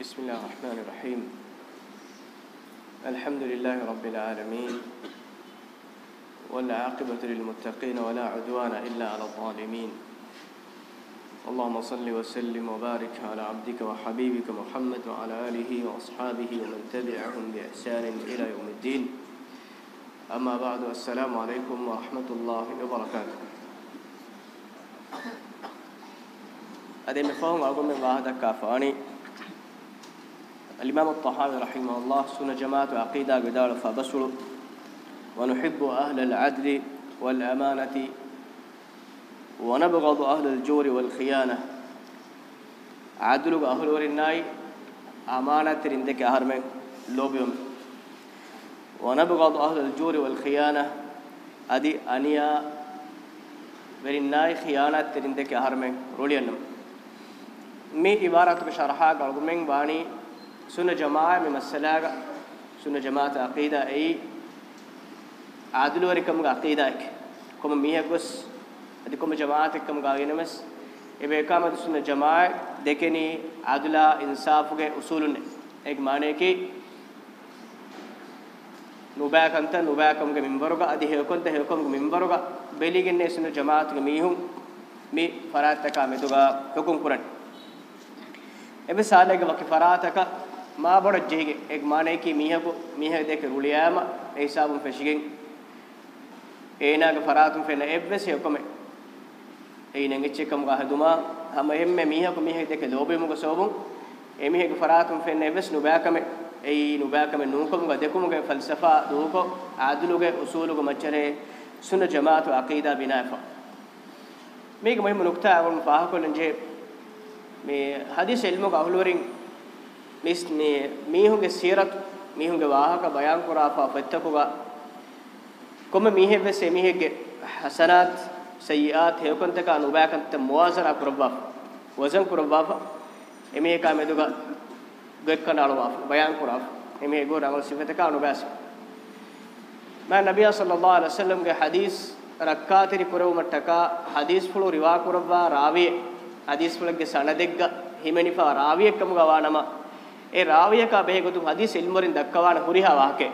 بسم الله الرحمن الرحيم الحمد لله رب العالمين والعاقبة للمتقين ولا عدوان إلا على الظالمين اللهم صل وسلم وبارك على عبدك وحبيبك محمد وعلى آله وأصحابه ومن تبعهم بإحسان إلى يوم الدين أما بعد السلام عليكم ورحمة الله وبركاته أدي مفهوم من بهذا كافاني الإمام الطحاوي رحمه الله سنة جماعة عقيدة قدار فبسر ونحب أهل العدل والأمانة ونبغض أهل الجور والخيانة عدل أهل ورناي أمانة رندك أهرم لوبيوم ونبغض أهل الجور والخيانة أدي أنيا ورناي خيانة رندك أهرم روليانم مي عبارة بشرحها قلقمين باني sunna jamaa me masalaga sunna jamaata aqida ai aadulu warikam ga aqida ek kom miya gos adi kom jamaat ekam ga yenemes ebe kamat sunna jamaa dekeni adula insaf ge usulun ek maane ki ನುಬಾಕಂತ ನುಬಾಕಂಗೆ ಮಿಂಬರುಗ ಅದಿ ಹೇಳ್ಕೊಂತ ಹೇಳ್ಕೊಂಗೆ ಮಿಂಬರುಗ ಬೆಲಿಗೆನ್ನೆ ಸುನು ಜಮಾತ್ಗೆ ಮೀಹುಂ ಮಿ ಫರಾತಕ ಮೆದುಗ ಹುಕುಂ ಕುರನ್ ಎಬೆ ಸಾಲೆಗೆ ವಕಿ ಫರಾತಕ මා බොඩ ජීගෙ එක් මානේ කි මීහකු මීහ දෙක රුලියාම ඒ හිසාබුන් ෆෙෂිගෙන් ඒනාගේ ෆරාතුන් ෆෙන එබ්බෙසි ඔකම ඒනෙන් එච්චකම් ගහදුමා හැම හැම මීහකු මීහ දෙක ලෝබේ මුග සෝබුන් ඒ මීහගේ ෆරාතුන් ෆෙන එබ්බෙස් නුබෑකම ඒ නුබෑකම නූකමුග දෙකුමුගේ ෆල්සෆා දූකෝ ආදුලුගේ උසූලුගේ මච්චරේ සුන ජමාතු අකීදා බිනාෆා මේක මොහිම නුක්තා වුන් පහකොලන් J මේ හදිස් එල්මක අහුලවරින් මිස් මේ මීහුගේ සීරත් මීහුගේ වාහක බයන් කරාපා පෙත්තකුගා කොම මීහෙ වෙස මීහෙගේ හසනාත් සයියාත් හේකන්තක අනුබයකන්ත මුවාසර කරබා වසන් කරබා එමේ කාමෙදුගා ගක්කනාලවා බයන් කරා එමේ ගෝ රංගල් සිවතක අනුබයස මා නබිය සල්ලල්ලාහු අලයිහි වසල්ලම් ගේ හදීස් රක්කාතිරි කරවමට්ටක හදීස් ෆලෝ රිවා කරබා රාවිය හදීස් ෆලගේ සනදෙග්ග හිමනිපා රාවියකම ගවානම ඒ රාවියක බෙහෙගොතුන් හදීස් ඉල්මරින් දක්වාන හුරිහා වාකේ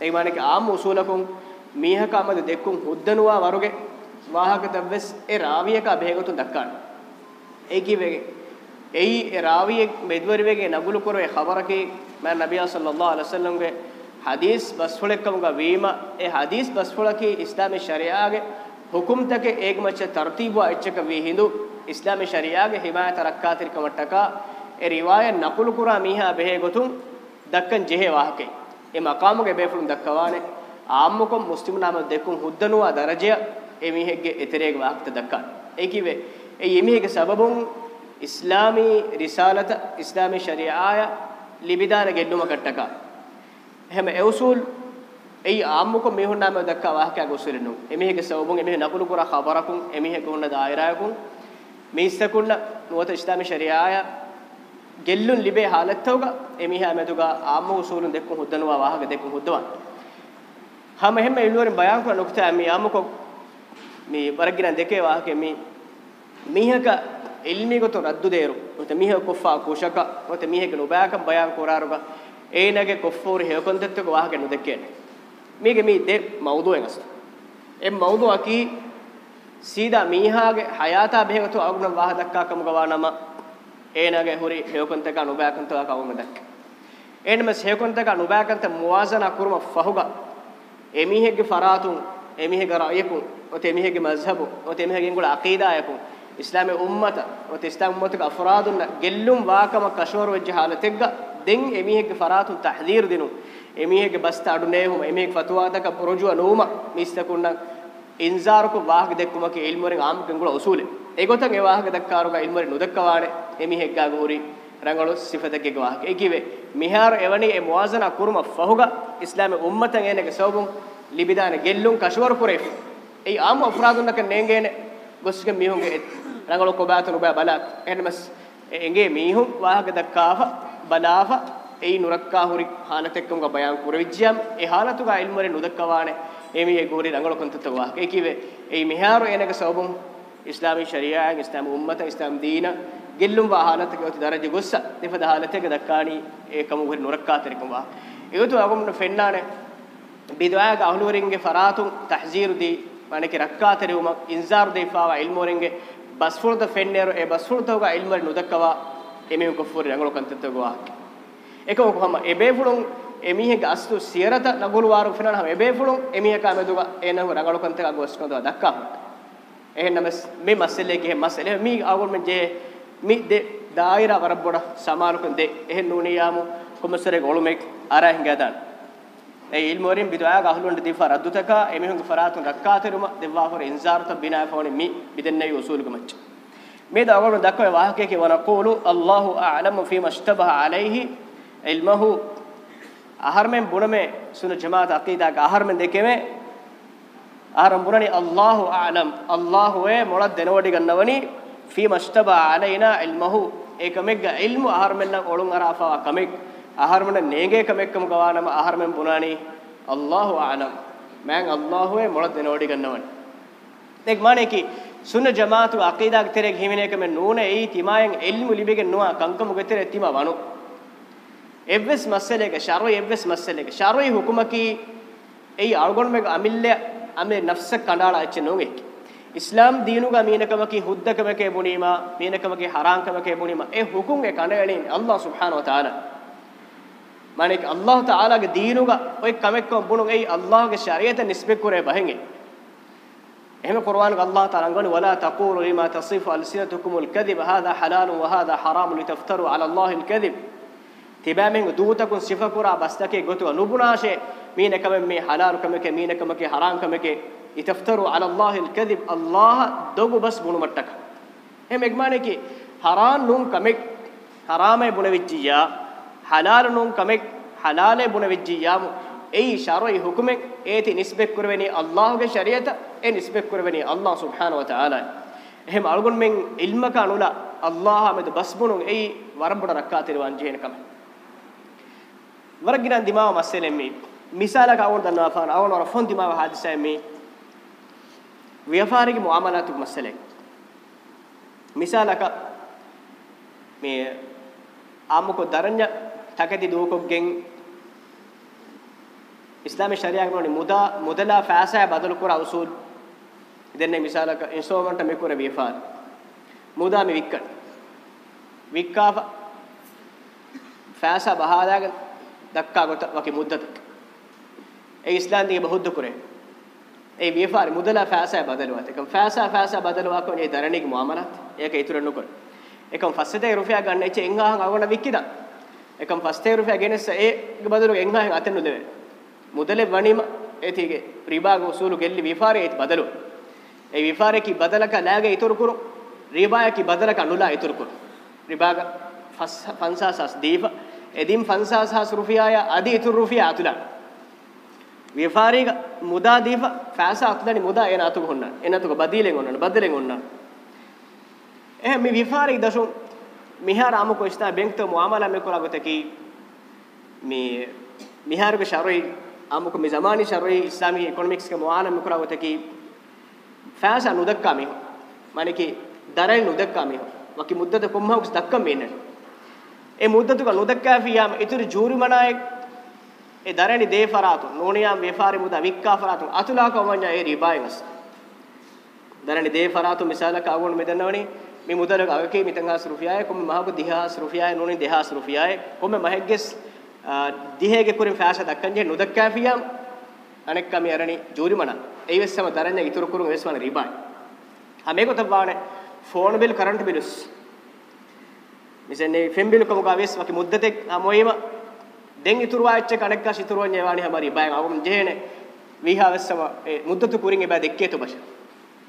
ඒ මානක ආම උසූලකුන් මීහක අමද දෙක්කුන් හුද්දනුවා වරුගේ වාහක තබ්බස් ඒ රාවියක බෙහෙගොතුන් දක්කාන ඒ කිවේ එයි ඒ රාවියේ මෙද්වරිවේගේ නගුලු කරේ خبرකේ මම නබියා සල්ලල්ලාහු අලයිහි වසල්ලම්ගේ හදීස් බස්ෆලකම්ගා වීම ඒ හදීස් බස්ෆලකේ ඉස්ලාමී ශරියාගේ හුකුම් තකේ ඒගමච තර්තිබවා එච්චක වී හිඳු ඉස්ලාමී ශරියාගේ හිමායත රක්කාතිරිකමට්ටකා e riwaya naqulu qura miha behe gotun dakkan jehe wahake e maqamuge befulun dakkawane aammukum muslim nama dekun huddanuwa daraja e mihegge eterege wahakta dakkan e kiwe e yemihege sababun islami risalata islami shari'aya libidana gelluma kattaka hema e usul ei aammukum mihun nama dakka wahaka gosulenu e mihege sababun e mihege naqulu qura khabarakun e mihege hunna dairayakun මිස්සකුන්න නුවත ඉස්ලාමී ශරියාය ගෙල්ලුන් ලිබේ හාලත්තවග එමිහා මෙතුගා ආම්ම උසූලුන් දෙක්කු හුද්දනවා වාහක දෙක්කු හුද්දවන් හැම හැම ඉල්ලුවරින් බයං කරන ඔක්තෑ මේ ආම්මකෝ මේ වරගින දෙකේ වාහකේ මේ මීහක ඉල්මි ගොත රද්දු දේරු ඔත මීහ කොෆා කුෂක ඔත මීහක නුබයකම් බයං කොරාරුග ඒනගේ කොෆෝරි හේකොන් දෙත්තක වාහක නුදෙකේන මේගේ මේ දෙ මවුදුවෙන් අස්තු එම් මවුදුව කි සීදා මීහාගේ හයාතා බෙහෙගතු අගුණ වාහ දක්කා කමුගවා නම ඒනගේ හොරි හේකොන්තක නුබෑකන්තක කවමදක් එන්නම හේකොන්තක නුබෑකන්ත මුවාසනා කුරුම ෆහුගා එමිහෙගේ ෆරාතුන් එමිහෙගේ රායකුන් ඔත එමිහෙගේ මස්හබු ඔත එමිහෙගේ ගුල අකීදායකුන් ඉස්ලාමයේ උම්මත ඔත ඉස්ලාම උම්මතක අෆරාදුන්න ගෙල්ලුම් වාකම කෂෝර වෙච්ච حالتෙක්ග දෙන් එමිහෙගේ ෆරාතුන් තහදීර් දිනු එමිහෙගේ බස්ත අඩු නේහුම එමිහෙගේ ෆතුවාතක පුරුජුව නෝම මිස්තකුන්න ඉන්සාරුක වාහක දෙක්කුමක ඉල්මුරෙන් ආමුකෙන් ගුල උසූලෙ ඒගොතන් ඒ වාහක දක්කාරුක ඉල්මුරෙ නුදක්කවානේ එමි හෙක්කා ගෝරි රංගලො සිෆතකේ වාහක ඒකිවේ මිහාර එවනි ඒ මුවාසන කුරුම ෆහුග ඉස්ලාම උම්මතන් එනක සෝබුම් ලිබිදාන ගෙල්ලුම් කෂවර පුරේ ඒ ආම අපරාධුන්නක නේගේන ගොස්ක මිහුන්ගේ රංගලො කොබාතුන බා බලා එනමස් එංගේ මිහුන් වාහක දක්කාව බලාව ඒ නුරක්කා හුරි හානතෙක්කම් ග බයන් කුරවිජ්ජම් ඒ හානතුගා ඉල්මුරෙ නුදක්කවානේ emi e guri dangol kontatta wa ke kiwe ei miharu enega sabum islami sharia islam ummata islam deena gellum wa halata ke oti daraje gossa defada halata ke dakkani e kamu guri nurakka terikum wa egotu agum no fennane bidwaya ga ahluringe faratun tahziru di mane ke rakka teruma inzar de fawa ilmoringe basfurda fennero e basfurda ga ilmar nudakkawa emi ko furi dangol kontatta wa ekam ko hama e be fulun එමිහෙ ගස්තු සියරත නගුල් වාරු ෆිනන හැම එබේෆුණු එමිහෙ කම දුග එනහු රගලු කන්තක ගොස්කන දුව දක්කා එහෙනම් මේ මසලේ කේ මසලේ මී ආගොල් මෙන් J මී දෙ දායිර වරබ්බොඩ සමානුකන් දෙ එහෙන් නුනියාමු කොමසරේ ගොළුමෙක් අරහ ගදන් ඒ ඉල්මෝරින් බිදවා ගහලුන්ට දිෆා රද්දුතක එමිහුන් ෆරාතුන් රක්කාතරුම දෙවවා හොර ඉන්සාරත බිනා ෆෝනි මි බිදන්නේ උසූලකමච්ච මේ දාගොල් දක්වේ වාහකේ කේ වනකූලු අල්ලාහු අලමු ෆීමා ඉෂ්තබහ আলাইහි ඉල්මහු ahar men buname sunna jamaat aqida ga ahar men dekeme ahar bunani Allahu a'lam Allahu e mola denodi gannawani fi mashtaba alaina ilmuhu ekamegga ilmu ahar men lang olun arafa kamek ahar men nege kamekkam gawanam ahar men bunani Allahu a'lam man Allahu e mola denodi gannawani ek mane ki sunna jamaatu aqida ga tere ghimine kamen nune e timayen ilmu libege nuwa kankamu ga tere tima wanu එවස් මසලේක ශරොයි එවස් මසලේක ශරොයි හුකුමකි එයි අල්ගොන් මේක අමිල්ල අමේ නෆ්ස කඩාලා ඇච්ච නෝගෙක් ඉස්ලාම් දීනුග මීනකමකි හුද්දකමකේ බුනීමා මීනකමකේ හරාංකමකේ බුනීමා ඒ හුකුම් ඒ කණවලින් අල්ලාහ් සුබ්හානහු වතාලා মানেක අල්ලාහ් තාලාගේ දීනුග ඔය කමෙක්කම් බුණු එයි අල්ලාහ්ගේ ශරියත නිස්බෙක් කරේ බහින්ගේ එහෙම කුර්ආන් අල්ලාහ් තාලා ගන්නේ වලා තකූලු ලිමා තසිෆු අල්සිනතුකුමුල් කදිබ හාදා හලාලු වහාදා හරාමු ලිතෆ්තරු අලල්ලාහිල් කදිබ තිබෑ මෙන් දුහතකුන් සිෆා කුරා බස්තකේ ගොතුව නුබුනාෂේ මීනකම මේ හලාල් කමකේ මීනකමකේ හරාම් කමකේ ඉතෆතරු අලා අල්ලාහිල් කදිබ් අල්ලාහ දොගු bus බුණු මට්ටක එහෙම එක්මානේ කි හරාම් නුන් කමෙක් හරාමේ බුණ වෙච්චියා හලාල් නුන් කමෙක් හලාලේ බුණ වෙච්චියාමු ඒ ශරයි හුකුමෙක් ඒති නිස්බෙක් කරවෙනි අල්ලාහගේ ශරියත ඒ නිස්බෙක් කරවෙනි අල්ලාහ් සුබ්හානහු වතාලා එහෙම අල්ගොන් මෙන් ඉල්මක අනුලා අල්ලාහ මෙද බස්බුණු ඒ වරඹුණ රක්කා තිරවන් ජීනකම warginan dimawa maselemi misala ka awon danna afan awon wara fon dimawa hadisa mi ව්‍යාපාරික මුආමලාතු මසලෙක් මිසාලක මේ ආමුකෝ දරඤ්‍ය තකති දෝකොගෙන් ඉස්ලාමී ශරියාගම වල මුදා මුදලා ෆාසා බදල් කර අවසූල් ඉදන්නේ මිසාලක ඉන්ස්ට්‍රුමන්ට් මේ කර ව්‍යාපාර මුදා මේ වික්කන වික්කා ෆාසා බහාදාගෙන ದಕ್ಕಾ ಗೊತ್ತ ವಕಿ ಮುದ್ದತಕ್ಕೆ ඒ ඉස්ලාන්දිගේ බහුද්ද කුරේ ඒ විපාරි මුදලා ෆෑසා බදලුවත් එකම් ෆෑසා ෆෑසා බදලුවා කෝ ඒ දරණික මුආමලත් ඒක ඉතුරු නොකර එකම් ෆස්සේ රුපියා ගන්න එච්ච එංගහන් අවන වික්කිදා එකම් ෆස්සේ රුපියා ගෙනස ඒ බදලු එංගහන් අතෙන් නුදෙවේ මුදලේ වණිම ඒතිගේ රිබාග උසූලු ගෙල්ලි විපාරේ ඒත් බදලු ඒ විපාරේ කි බදලක ලෑගේ ඉතුරු කුරු රිබාය කි බදලක නුලා ඉතුරු කුරු රිබාග ෆස්සා 500 දීපා එදින් 5000 සහ රුපියාය අදි ඉතු රුපියා අතුලා ව්‍යාපාරික මුදා දීප ෆාස අතුලානි මුදා එන අතු ගොන්න එන අතු බදීලෙන් ගොන්නන බදලෙන් ගොන්න එහ මේ ව්‍යාපාරික දසු මිහාර අමු කොස්තා බැංකුත මුආමලා මේ කොලාගත කි මේ මිහාර ක ශරයි අමුක මේ සමානි ශරයි ඉස්ලාමී ඉකොනොමික්ස් ක මුආලම කොලාගත කි ෆාස නුදක්කා මේ মানে কি දරයි නුදක්කා මේ වකි මුද්දත කොම්හවක්ස් දක්කම් මේනට ඒ මුද්දතුක නොදක්කා ෆියාම ඉතුරු ජූරි මනායෙක් ඒ දරණි දේ ෆරාතු නෝනියම් වේපාරි මුදා වික්කා ෆරාතු අතුලා කවඤ්ඤා ඒ රිබායනස් දරණි දේ ෆරාතු මිසාලක අවුණ මෙදනවනේ මේ මුදල අගකේ මිතංගාස් රුපියාය කොම්ම මහබ දිහාස් රුපියාය නෝනි දිහාස් රුපියාය කොම්ම මහග්ගස් දිහේගේ කුරින් ෆෑෂ දක්කන්ජේ නොදක්කා ෆියාම අනෙක්කම යරණි ජූරි මනා ඒ වෙස්සම දරණ්‍ය ඉතුරු කුරුන් වෙස්මන රිබාය හැමේ කොතබානේ ෆෝන් බිල් කරන්ට් බිලුස් මිසෙන්නේ ෆෙම්බිලුකම ගාවෙස් වකි මුද්දතෙක් මොයිම දෙන් ඉතුරු වාච්ච කණක්ක සිතුරුවන් යවානි හැමරි බයන් අවම ජේනේ විහාවස්සම ඒ මුද්දතු කුරින් එබැ දෙක්කේ තුබෂ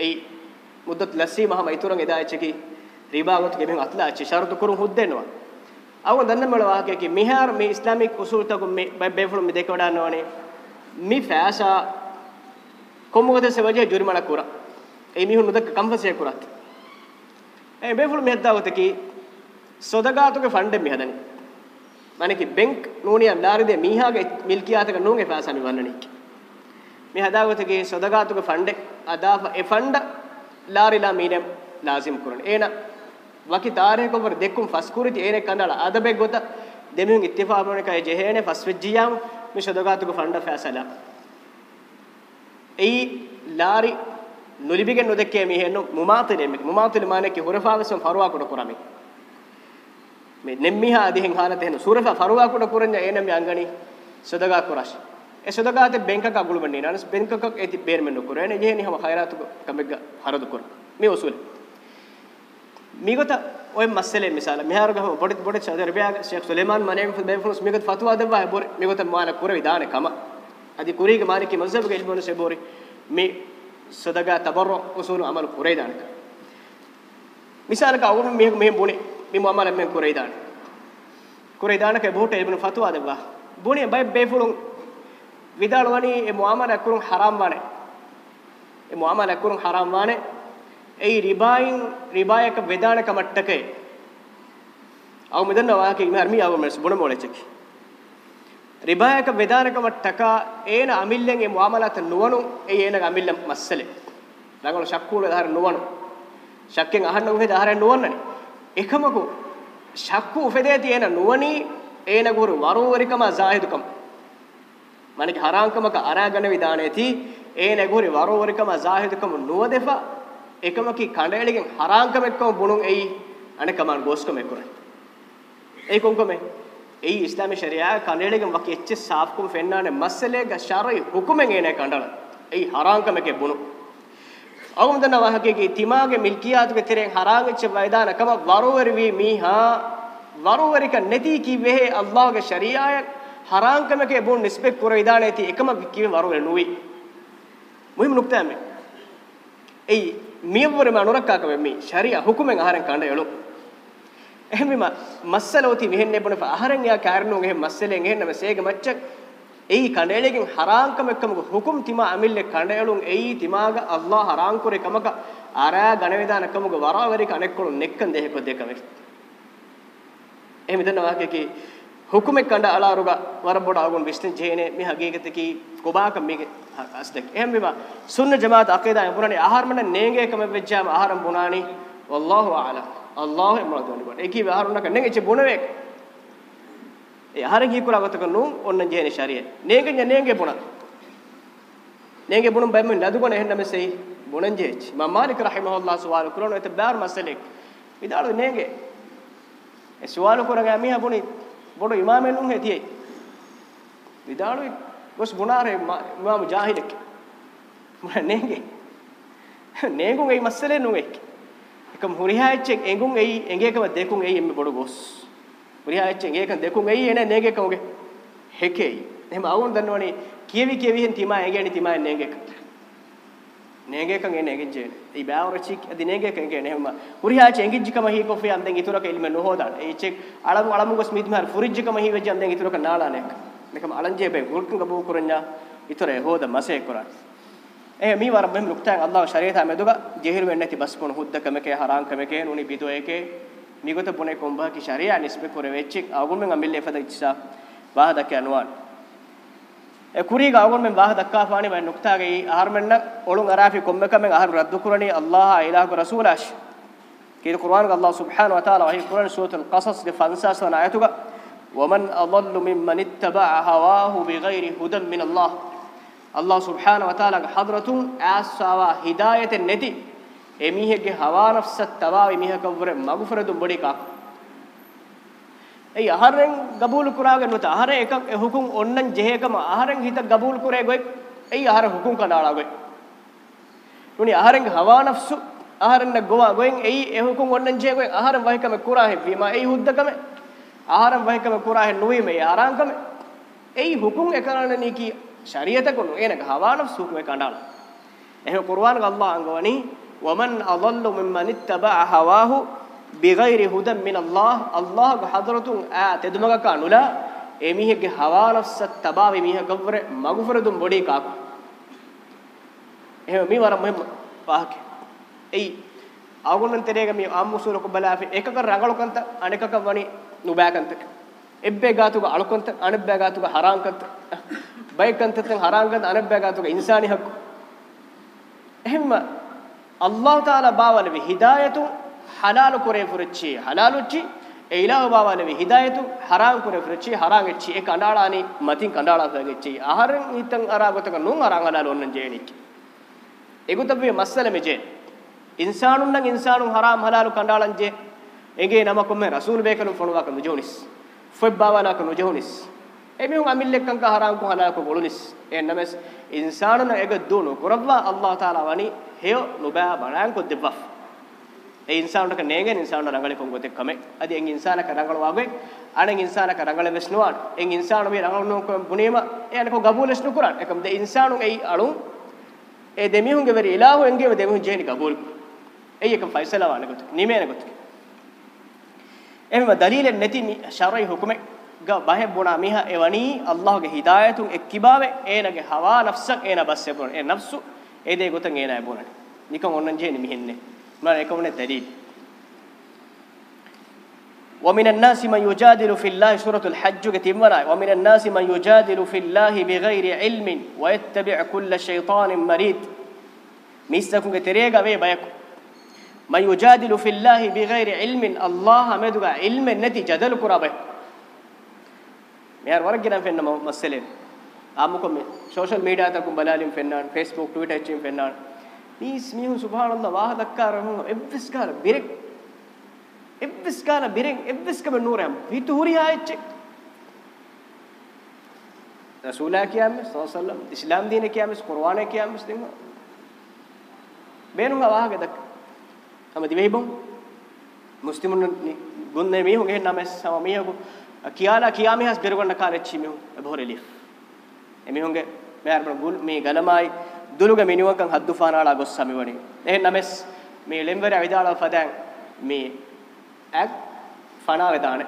ඒ මුද්දත් ලස්සී මහම ඉතුරුන් එදා ඇච්චකි රිබාගොත් ගෙමෙන් අත්ලා ඇච්චි ෂර්තු කුරුන් හුද්දෙන්නවා අවම දන්න මල වාහකේ කි මිහාර මේ ඉස්ලාමික උසූල් තකු මේ බෙෆුළු මේ දෙක වඩාන්නවනේ මි ෆෑෂා කොම්මගද සෙවජේ ජුරිමණ කුරා ඒ මිහුන් නුදක කම්පසිය කුරාත් ඒ බෙෆුළු මෙද්දාවතකි සොදගාතුක ෆන්ඩෙම් මෙහදනි මණකි බෙන්ක් නෝනියම් ලාරිදේ මීහාගේ මිල්කියාතක නෝන්ගේ පාසන් වන්නනික් මේ හදාගතගේ සොදගාතුක ෆන්ඩෙක් අදාෆ ඒ ෆන්ඩ ලාරිලා මීනම් ලාසිම් කරන ඒන වකි තාරේ කොබර දෙක්කුම් ෆස් කුරිති ඒන කන්දලා අදබෙක් ගොත දෙමින් ඉත්තිෆාමන කය ජෙහේනේ ෆස් වෙජ්ජියම් මේ සොදගාතුක ෆන්ඩ ෆැසලා ඒ ලාරි නොලිබිගෙන් නොදකේ මිහෙන්නු මුමාතලෙ මුමාතලෙ මානේ කි හොරෆාවසම් ෆරුවා කොට කරමි මේ nemmiha adihen halata hena suraka faruwa kuda kuranja enam yangani sodaga kurash e sodaga te banka ka gulu banni nanas banka ka eti beer men nokura ene jehni hama khairatu kamega haradu kur me usul mi gota oy masale misala mihar ga bodit bodit saudi arabia sheikh suleiman manem fun bayfus mi gota fatwa dawa bor mi gota mala kura vidane kama adi kuri ga mari ki mazhab ga ilmon se bori mi sodaga tabarru usul amal kure dane misala ka awun mi me bune mi muamala men kureidana kureidana ke bohte ibn fatwa debba buni bay befulun vidal wani e muamala kurun haram wane e muamala kurun haram wane ei ribain ribayak vedana kamattake aw medanna wa ke me armi aw mes bune mole cheki රිබායක වේදානකම ටකා ඒන අමිල්ලෙන් ඒ මුආමලාත නුවණු ඒ ඒන අමිල්ල මස්සලේ ළඟවල ශක්කුල දහර නුවණු ශක්කෙන් අහන්න උගේ දහරෙන් නුවණනේ එකමකු ශක්කු උපදේ තියෙන නුවණී ඒන ගුරු වරෝවරිකම සාහිදුකම් මණික හරාංකමක අරාගන විදානේති ඒන ගුරු වරෝවරිකම සාහිදුකම නුවදෙප එකමකි කණ්ඩායලිගෙන් හරාංකමෙක්කම බුණුන් එයි අනකමන් ගෝස්කම එකුරයි ඒ කොංකමේ ඒ ඉස්ලාමී ශරියා කණ්ඩායලිගෙන් වකි එච්ච සාෆ්කුම ෆෙන්නානේ මස්සලේ ග ශරයි හුකුමෙන් ඒනේ කණ්ඩායල ඒ හරාංකමකේ බුණුන් ಅವಮದನ ವಹಗೆಗೆ ತಿಮಾಗೆ ಮಿಲ್ಕಿಯಾತುಗೆ ತೆರೆಂ ಹರಾವೆಚ್ಚ ವೈದಾನಕಮ ವರುವರಿವಿ ಮೀಹಾ ವರುವರಿಕ ನೆತಿ ಕಿವೆಹೆ ಅಲ್ಲಾಹ್ಗೆ ಶರಿಯಾಯ ಹರಾಂಕಮಕೆ ಬೋ ನಿಸ್ಬೆಕ್ ಕುರ ಇದಾನೇತಿ ಏಕಮ ಕಿವೆ ವರುವರಿ ನುವಿ ಮುಹಿಮ್ ನುಕ್ತಾಮೆ ಏಯ್ ಮಿಯವರಿ ಮನುರಕ್ಕಾಕವೆ ಮಿ ಶರಿಯ ಹುಕುಮೆಂ ಅಹರಂ ಕಾಂಡ ಯಳು එහෙම මස්සලෝති මෙහෙන්න එපොන අහරන් යා කාරණෝගේ මස්සලෙන් එහෙන්න මෙසේග මච්චක් ei kandeelegen haram ekkamugo hukum tima amille kandeelun ei timaga allah haram kore kamaka ara ganavedan ekkamugo waraweri kanekkolun nekkan deheko dekamex ehmeden wage ki hukumek kanda alaruga waraboda agun bistin jene me hagegete ki kobaka me asdek ehm bima sunna jamaat aqida emurani aharmana nenge kam vejjam aharam bunani wallahu a'lam allah emradoni bon eki aharunaka nenge che bunavek e haren hikula goto nun onna jehne shariye nenge nya nenge bona nenge bunun baymun ladu bona henna me sei bonan jehch ma malik rahimahullah suwal kulono et bar masalek idar nenge e suwal kuraga miha boni bodo imamen nun hetiye idalu gos bunare imam jahilek mura nenge nengun ei masale nun ek ekam hurihaichek engun ei engekama dekun ei emme bodo gos uriha echen ekan dekun ei ene nege kan uge hekei එහෙම අවුන් දන්නවනේ කියවි කියවි හෙන් තිමා එගේනි තිමා නේගේක නේගේක නේගෙන් ජේන ඒ බෑවර චික් අද නේගේක නේගෙන එහෙම හුරියා චෙංගිජ්ජකම හී coffee අන්දෙන් ඉතුරක එලිම නොහොදාන ඒ check අලමු අලමු ගොස් මිත් මහර ෆුරිජ්ජකම හී veg අන්දෙන් ඉතුරක නාලානෙක් මේකම අලංජේ බේ ගුල්ටු ගබෝ කරඤ්ඤා ඉතරේ හොද මසේ කරා ඒ මී වර බෙම් ලුක්තයන් අල්ලාහ් ශරීයතා මෙදුග ජෙහිල් වෙන්නේ නැති බස් පොණ හුද්දකමකේ හරාංකමකේ නුනි බිදෝ එකේ migota bune komba ki sharia nisbe kore vechik agun men amille efada ichsa wahada ke anwan e kuri ga agun men wahada ka faani ba nukta ge ahar men na olun arafi komme ka men ahar raddu kurani allah ilaha ko rasulash ki qur'an ga allah subhanahu wa taala wahi qur'an suratul qasas ge fansa san ayatu ga waman adallu mimman ittaba'a hawahu bighairi hudan min allah allah subhanahu wa taala ga hadratun asawa hidayatan neti එමිහෙගේ හවා නෆ්සත් තවාවි මිහ කවර මගුෆර දුඹඩි කක් ඒ අහරෙන් ගබූල් කුරාගෙන මත අහර එකක් ඒ හුකුම් ඔන්නන් ජෙහෙකම අහරෙන් හිත ගබූල් කුරේ ගොයි ඒ අහර හුකුම් කනාලා ගොයි නුනි අහරෙන් හවා නෆ්සු අහරන්න ගොවා going ඒ ඒ හුකුම් ඔන්නන් ජෙහෙ ගොයි අහරෙන් වහිකම කුරාහෙ වීමා ඒ හුද්දකම අහරෙන් වහිකම කුරාහෙ නුවීමේ ආරංකම ඒ හුකුම් එකනන නීකී ශරීයත කුණු එනක හවා නෆ්සු කුේ කනාලා එහෙ කුර්ආන් ගල්ලා අංගවණී ومن اضل ممن اتبع هواه بغير هدى من الله الله حضرتون اتدمغ كانولا එමිහෙගේ හවානස්ස තබාවෙ මිහ ගවර මගුෆර දුම් බොඩේ කාකු එහෙම මේ වර මෙහෙම පහක එයි ආගොන්නන් තේරේග මේ ආම්මුසුල කො බලාෆෙ එකක රඟලකන්ත අනෙකක වනි නුබෑකන්ත එබ්බේ ගාතුක අලකන්ත අනෙබ්බේ ගාතුක හරාංකන්ත බයිකන්ත තෙන් හරාංකන්ත අනෙබ්බේ ගාතුක ඉන්සානි හක්කු එහෙම අල්ලාහ් තාලා බාවලෙවි හිදායතු හලාලු කරේ පුරච්චි හලාලුච්චි ඒලාව බාවලෙවි හිදායතු හරාම් කරේ පුරච්චි හරාම් එච්චි ඒ කණ්ඩාලානි මතින් කණ්ඩාලා සගෙච්චි ආහාරෙන් ඊතන් අරාගතක නුන් අරන් හලාලු ඔන්නන් ජේනිච්චි ඒකුතබ්බේ මස්සල මෙජේ ඉන්සානුන් නම් ඉන්සානුන් හරාම් හලාලු කණ්ඩාලන් ජේ එගේ නමකොම රසූල් බේකලු ෆොණුවක නුජෝනිස් ෆොබ්බාවලක නුජෝනිස් එමිහුන් අමිල්ලෙක්කන් කහරාම් කොහලාක ගොළුනිස් එන්නමස් ඉන්සානුන එක දුණු කරවා අල්ලාහ් තාලා වනි heo lubaa banan ko debaf e insaan ka negen insaan rangale ko gote kame adi en insaan ka rangal wage anen insaan ka rangale vesnuwan en insaan me rangal no ko bunema e an ko gabules nu kuran ekam de insaan ei alun e demi hunge veri ilahu enge demi hun jeni gabul ei ekam faisala wan gote nimene gote එහෙම දලීලෙන් නැති ශරයි හුකුමේ ග බහෙ බොනා මිහ එවනි අල්ලාහගේ හිදායතුන් එක්කිබාවේ ඒනගේ හවා නෆ්සක් ඒන බස්සේ බොන ඒ නෆ්සු ඒ දේ ගොතන් ඒ නෑ බොනනේ නිකන් ඔන්නන් ජේනි මිහෙන්නේ මම එකමනේ දලීල් ومن الناس من يجادل في الله سورة الحج كتمنا ومن الناس من يجادل في الله بغير علم ويتبع كل شيطان مريد ميسكم كتريغا وي بايكو من يجادل في الله بغير علم الله مدغا علم نتي جدل كرابه ميار ورجنا في مسلم ಆಮುಕೊಮ್ಮೆ ಸೋಷಿಯಲ್ ಮೀಡಿಯಾದಕ್ಕು ಬಲಾಲಿಂ ಫೆನ್ನಾನ್ ಫೇಸ್ಬುಕ್ ಟ್ವಿಟರ್ ಹೆಚ್ಚಿಂ ಫೆನ್ನಾನ್ ನೀ ಸ್ಮೀಹು ಸುಭಾನಲ್ಲ ವಾಹದಕ್ಕಾರಹು ಎವ್ವಿಸ್ಕಾಲ ಬಿರೆಗ್ ಎವ್ವಿಸ್ಕಾಲ ಬಿರೆಗ್ ಎವ್ವಿಸ್ಕಮ ನೂರಂ ಹಿತು ಹುರಿ ಹಾಯಚ್ಚೆ ರಸೂಲ ಕಿಯಾಮಸ್ ಸಲ್ಲಲ್ಲಂ ಇಸ್ಲಾಂ ದೀನ ಕಿಯಾಮಸ್ ಕುರ್ಆನ ಕಿಯಾಮಸ್ ತಿಂಗ ಬೇನುಗ ವಾಹಗದಕ್ ಅಮ ದಿವೈಬಂ ಮುಸ್ಲಿಮುನ್ ಗುನ್ನೆ ಮೀಹುಗೆ ನಮಸ್ ಸಮ ಮೀಹುಗೆ ಕಿಯಾಲ ಕಿಯಾಮಿ ಹಸ್ ಬಿರುಗೊಂಡ ಕಾಲೆಚ್ಚಿ ಮೀಹು ಅಬೋರೆಲಿ එමිහුන්ගේ මෙහාර ගුල් මේ ගලමයි දුලුගේ මිනුවකන් හද්දුෆානාලා ගොස් සමිවණි එහෙන් නමස් මේ ලෙම්වර අවිදාලා ෆදන් මේ ඇක් ෆනා වේදාන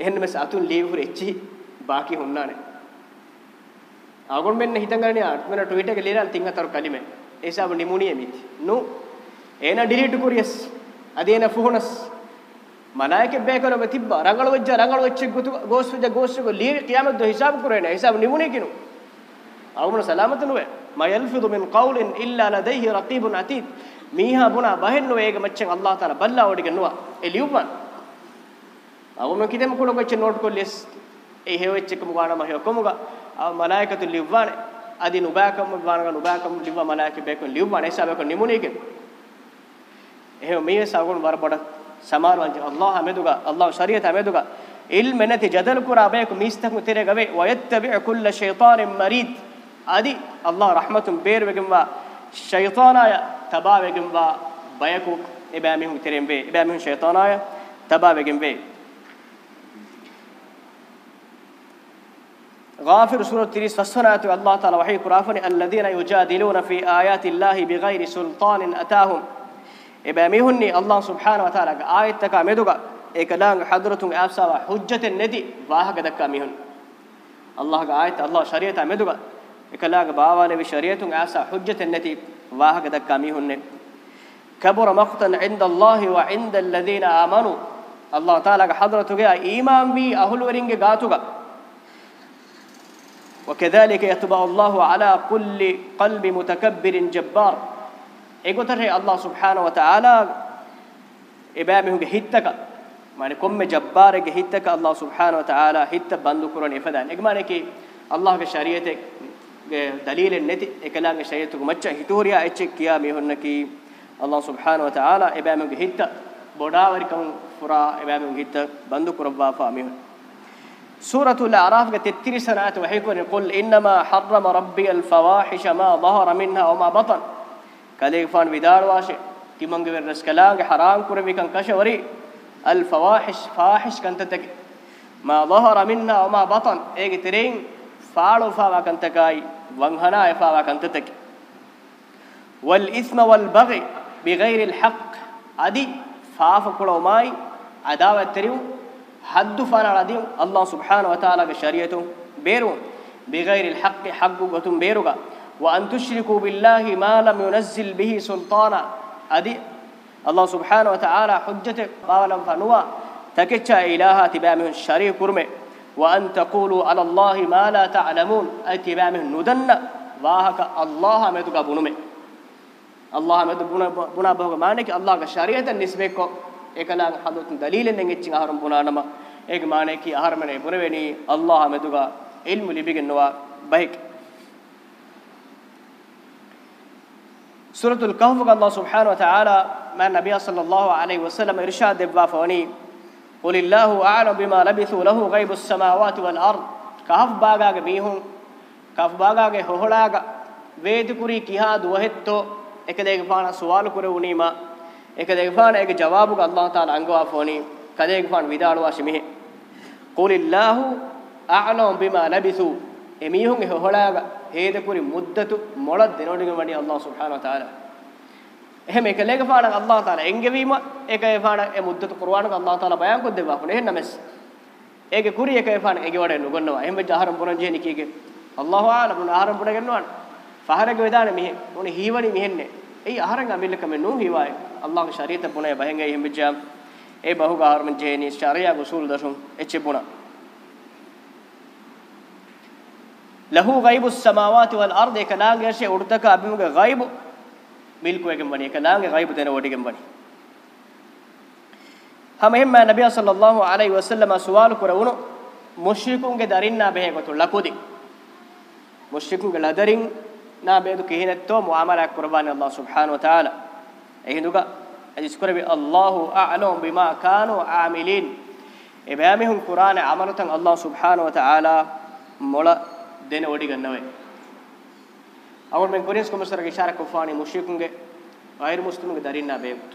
එහෙන් නමස් අතුන් ලීවුර එච්චි ಬಾಕಿ හොන්නානේ ආගොන් මෙන්න හිතන් ගන්නේ අත්මන ට්විට් එක ලියලා තින්ගතර කලිමේ ඒසාව නිමුණියෙ මිති නු එන ඩිලීට් කුරියස් අදේන ෆුහුනස් මලායිකෙ බේකලොබ තිබ්බ රංගල වෙච්ච රංගල වෙච්ච ගොතු ගෝස්සුජ ගෝස්සුග ලීවි ඛියාමත් දො හිසාබ් කරේනේ හිසාබ් නිමුනේ කිනු අවුන සලාමත නුවේ මා යල්ෆිදු මින් කවුලින් ඉල්ලා ලදෛහි රකීබුන් අතීත් මීහා බුනා බහෙන්නෝ ඒක මච්චන් අල්ලාහ් තාලා බල්ලා වඩික නුවා ඒ ලියුම්මන් අවුන කිදෙම කුලොගෙච්ච නෝට් කොල්ලස් ඒ හේවෙච්ච කම ගානම හේ කොමුග ආ මලායිකතු ලිව්වානේ අදි නුබාකම් වානග නුබාකම් ලිව්වා මලායිකෙ බේකෝ ලිව්වානේ හිසාබ් එක නිමුනේ කිනු එහෙම මේ සවගුණ වර බඩ سمار وانج الله امدوغا الله شريعه امدوغا علم نتي جدل كورا بيك ميستك تيري غوي ويتبع كل شيطان مريد ادي الله رحمه بير بگموا شيطانا تبا بگموا بيكو ابامهم تيرم بي ابامهم شيطانا تبا وگم بي غافر سورة تريس فسنات الله تعالى وحي كرافني الذين يجادلون في آيات الله بغير سلطان أتاهم إبامي هني الله سبحانه وتعالى آية تكا مدوغا إكلان حضرتهم أبسا حجة الندي واه قدك ميهن الله آية الله شريعة مدوغا إكلان باوالي بشريعتهم أبسا حجة الندي واه قدك ميهن كبر مقتا عند الله وعند الذين آمنوا الله تعالى حضرتك إيمان بي أهل ورنج قاتوغا وكذلك يتبع الله على كل قلب متكبر جبار egotare allah subhanahu wa ta'ala ibamehuge hittaka mane komme jabbarege hittaka allah subhanahu wa ta'ala hitta bandu kuran ifadan egmane ki allah ge shariate ge dalil neti ekalange shariatu macca hitoria ecche kiya me honna ki allah subhanahu wa ta'ala ibamehuge hitta bodavari kam fura ibamehuge hitta bandu kurabwa fa me سورة الأعراف تتري سنة وحيكون قل إنما حرم ربي الفواحش ما ظهر منها وما بطن كالي فان منگ ور رس کلا گ حرام کن کش وری الفواحش فاحش تک ما ظهر منا وما بطن ايغ ترين فالو فاوا كنتكاي وانهنا فاوا كنتتك والاثم والبغي بغير الحق ادي فاف كلو ماي عداوه تریو حد فانا رديو الله سبحانه وتعالى شريعته بيرو بغير الحق حق غتم بيروغا وأن تشركوا بالله ما لم ينزل به سلطانا أدي الله سبحانه وتعالى حجته قالا فنوا تكتشا إلها تبامه الشريك كرمه وأن تقولوا على الله ما لا تعلمون أي تبامه ندن واهك الله مدك بنمه الله مد بنا بنا مانك الله کا شریعت نسبے کو ایکلا حدت دلیل نیں اچ ہارم بنا نما ایک مانے کی ہارمنے بنوینی اللہ مدگا علم لبگنوا بہک سورة الكهف قال الله سبحانه وتعالى ما النبي صلى الله عليه وسلم إرشاد بافوني قل الله أعلم بما لبثوا له غيب السماوات والأرض كهف باغا ميهم كهف باغا هوهلاغا ويد كوري كيها دوهتو එක දෙකපාන සුවාල කුර වුණීම එක දෙකපාන එක ජවාබුක අල්ලාහ් තාලා අංගවා ෆෝනි කදේකපාන විදාලුවා ශිමිහි قل الله أعلم بما لبثوا එමිහුන් එ හොහලාග හේදකුරි මුද්දතු මොළ දෙනොඩිග වනි අල්ලාහ් සුබ්හානහු තාලා එහෙම එකලේක පාඩක් අල්ලාහ් තාලා එංගෙවීම ඒක ඒ පාඩක් ඒ මුද්දතු කුර්ආනක අල්ලාහ් තාලා බයන් කොද්ද වාපුනේ එහෙන්න mess ඒක කුරි ඒක ඒ පාඩක් එගේ වඩේ නුගන්නවා එහෙම ජහරම් පුරන් ජේනි කීගේ අල්ලාහ් ආලම ආරම් පුර ගන්නවා ෆහරගේ වේදානේ මෙහෙ උනේ හීවනි මෙහෙන්නේ ඒ ආරංග අමිල්ලක මෙ නෝ හීවායි අල්ලාහ්ගේ ශරීත පුනේ බහෙන් ඒ එහෙම ජාම් ඒ බහුගාර්ම ජේනි ශරියා ගුසූල් දසුම් එච්චේ පුනා ලහු ගයිබුස් සමාවාති වල් අර්ද එක ලාංගේ ෂේ උර්තක අබිමුගේ ගයිබු මිල්කු එකෙන් වනි එක ලාංගේ ගයිබු දෙන වඩිගෙන් වනි හැමෙම නබිය සල්ලල්ලාහු අලයිහි වසල්ලම සවාල් කරවුණු මුෂ්රිකුන්ගේ දරින්නා බෙහෙ ගොතු ලකුදි මුෂ්රිකුන්ගේ ලදරින් නා බෙදු කිහිනත්තෝ මුආමලා කුර්බානි අල්ලාහ් සුබ්හානහු වතාලා එහිඳුගා අදිස්කරවි අල්ලාහු අඅලම් බිමා කානු ආමිලින් එබෑමිහුන් කුර්ආන අමලතන් අල්ලාහ් සුබ්හානහු වතාලා මොළ dene odi gannawe awol men koris komisar ge ishara kufani mushrikun غير مسلم کے دارین نہ بیت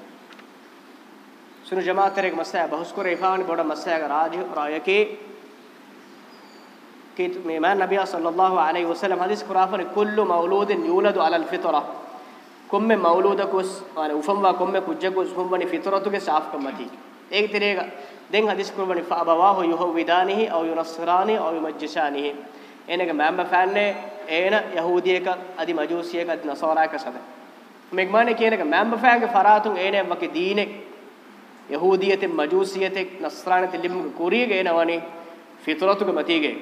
سن جماعت ایک مسئلہ بہس کو ریفان بڑا مسئلہ کا راج رائے کی کہ میں نبی صلی اللہ علیہ وسلم حدیث قرافن کل مولود یولد علی الفطرہ کم میں مولود کوس اور افم وا کم میں کچھ کو اسم بنی فطرت کے صاف کمتی ایک طریقہ دین حدیث قربانی فابواہ یہودانی او ینصرانی او مجسانی එනක මෑම්ම ෆෑන්නේ ඒන යහූදියක අදි මජූසියක අදි නසාරායක සද මෙග්මානේ කියනක මෑම්ම ෆෑන්ගේ ෆරාතුන් ඒනෙන් වකේ දීනේ යහූදියතෙ මජූසියතෙ නස්රානතෙ ලිම් කුරියගේ නවනේ ෆිතරතුක මතීගේ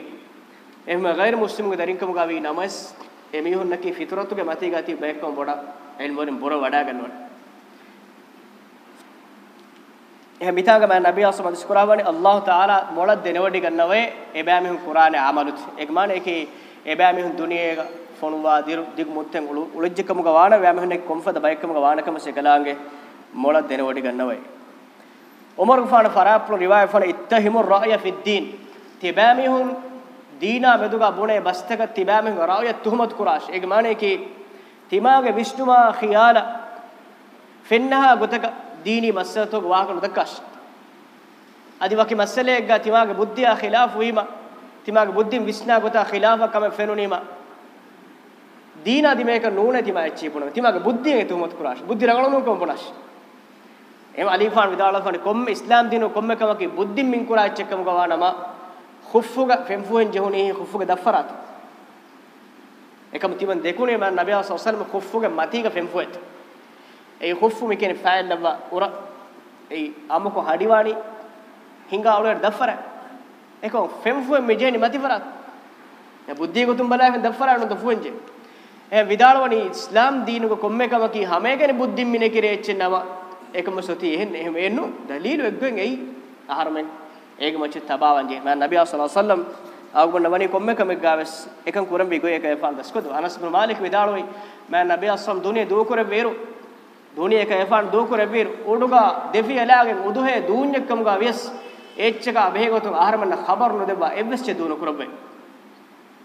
එහෙම ගෛර මුස්ලිම්ගේ දරින්කම ගාවි නමස් එමිහුන්නකේ ෆිතරතුක මතීගාති බෑක්කම් බොඩ එල්මොරින් බොර වඩා ගන්නවා එහෙ මිතාග මා නබිය අසම දිස් කුරාවනි අල්ලාහ් තාලා මොළ දෙනවඩි ගන්නවේ එබෑ මෙහු කුරානේ ආමලුත් ඒක මානේ ඒකේ එබෑ මෙහු දුනියේ ෆොණුවා දිග් මුත්තෙන් උලුජ්ජකම ගවාන වෑ මෙහු නේ කොම්ෆද බයිකම ගවානකම සෙකලාංගේ මොළ දෙනවඩි ගන්නවේ උමර් ගෆාන ෆරාප්ලු රිවාය ෆන ඉත්තහිමු රාය ෆිද්දීන් තිබෑ මෙහු දීනා මෙදුගා බුනේ බස්තක තිබෑ මෙහු රාය තුහමත් කුරාෂ් ඒක මානේ ඒකේ තිමාගේ විෂ්ණුමා ඛියාලා ෆින්නහා ගොතක ದೀನಿ ಮಸಲತೋಗ ವಾಹಕನು ದಕ್ಕಾಶ್ ಅದಿ ವಕಿ ಮಸಲೆಗ್ಗ ತಿಮಾಗ ಬುದ್ಧಿಯ ಖಿಲಾಫ್ ವೀಮ ತಿಮಾಗ ಬುದ್ಧಿ ವಿಸ್ನಾ ಗೊತಾ ಖಿಲಾಫ ಕಮ ಫೆನುನಿಮ ದೀನ ಅದಿ ಮೇಕ ನೂನೆ ತಿಮಾ ಎಚ್ಚಿಪುಣ ತಿಮಾಗ ಬುದ್ಧಿ ಎತು ಮತ್ ಕುರಾಶ್ ಬುದ್ಧಿ ರಗಳನು ಕಂಪುಣಾಶ್ එම අලිෆාන් විදාලෆාන් කොම්ම ඉස්ලාම් දිනු කොම්ම කමකි බුද්ධින් මින් කුරා චෙක්කම ගවා නම ඛුෆ්ෆුග ෆෙම්ෆුෙන් ජහුනි ඛුෆ්ෆුග දෆරාත එකම තිබන් දෙකුනේ මන් නබියා සල්ලල්ලාහු අලයිහි වසල්ලම ඛුෆ්ෆුග මතීග ෆෙම්ෆුෙත් ඒ ඛුෆ්ෆු මිකෙන ෆෑන් නව උර ඒ අමකො හඩිවාණි hinga awle daffara eko femfu mejeni matifara ya buddhi gotum balafe daffara anu dafuenje e vidalwani islam deenu ko komme kamaki hamegene buddhim mine kire echennawa ekama soti ehen ehem ennu dalilu eggen ei aharmen ege machi tabawanje ma nabi sallallahu alaihi wasallam agun wani komme kamek gaves ekan kurambi goy ekay fal daskodo anas bin malik vidalwai ma nabi sallam dunie do kore veru duniya ka efan duku rebir uduga defi alagen uduhe duunyakkum ga wes echchaka abhegotun aharmanna khabar nu deba evesche duunu kurabbe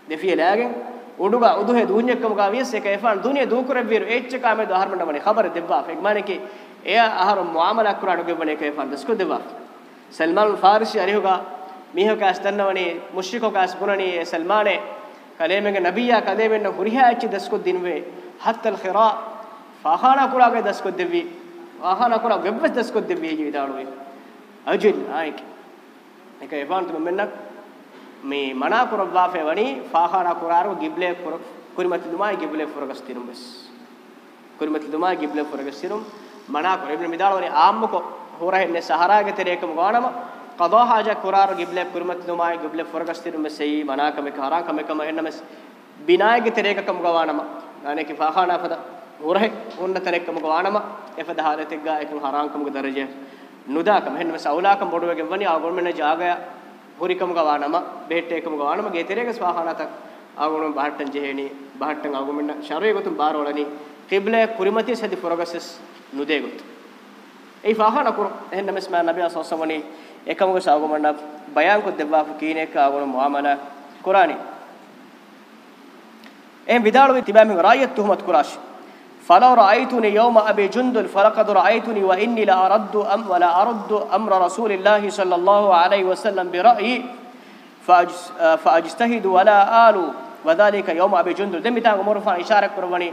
defi alagen uduga uduhe duunyakkum ga wes ek efan duniya duku rebir echchaka me aharmanna mane khabar deba fegmane ke eya ahar muamala kuranu ge bane ke efan desku deba salman farisi arihuga miho ka astannawani mushriko ka asbunani salmane kalemege nabiya kademenna huriha echi desku dinwe hatta al khira ಆಹಾರ ಕುರಾಗೆ ದಸ್ಕೊದ್ದೆವಿ ಆಹಾರ ಕುರ ವೆಬ್ಬಸ್ ದಸ್ಕೊದ್ದೆವಿ ಹೀಗೆ ಇದಾಳುವೆ ಅಜಿಲ್ ಆಯ್ಕೆ ಏಕ ಎಫಾನ್ ತುಂಬ ಮೆನ್ನ May ಮನಾ ಕುರವಾಫೆ ವಣಿ ಫಾಹಾರ ಕುರಾರು ಗಿಬ್ಲೆ ಕುರ ಕುರಿಮತಿ ದುಮಾ ಗಿಬ್ಲೆ ಫುರಗಸ್ತಿರು bus ಕುರಿಮತಿ ದುಮಾ ಗಿಬ್ಲೆ ಫುರಗಸ್ತಿರು ಮನಾ ಕುರ ಇಬ್ನ ಮಿದಾಳವನಿ ಆಮ್ಮಕೋ ಹೊರ ಹೆನ್ನೆ ಸಹರಾಗೆ ತೆರೇಕಮ ಗಾಣಮ قضا حاجه قرار قبله قرمت نمای قبله فرغستر مسی منا کم کارا کم کم ہن مس بنا کے تیرے کم گوانا ما یعنی کہ فاخانہ فدا urahe unna tanekkamu gwanama efa daharategga ekun haramkamu daraje nudakam henme saulakam boduwege wani agonmena jagaya horikamu gwanama behettekamu gwanama geterega swahanatak agonum bahattan jeheni bahattan agonmena sharoye gotum barolani qibla kurimati sadi forogases nudegut ei fahana kur henme sma nabiy sallallahu ekamugo saagomanda bayan ko devwa fukine ka agonum muamala qurani em bidalu tibami rayat tuhmat qurashi فلو رأيتني يوم أبي جندل فلقد رأيتني وإني لا أرد أم ولا أرد أمر رسول الله صلى الله عليه وسلم برأيي آه، فأجتهد ولا آلو وذلك يوم أبي جندل دم بتاعه مرفع إشارة كرباني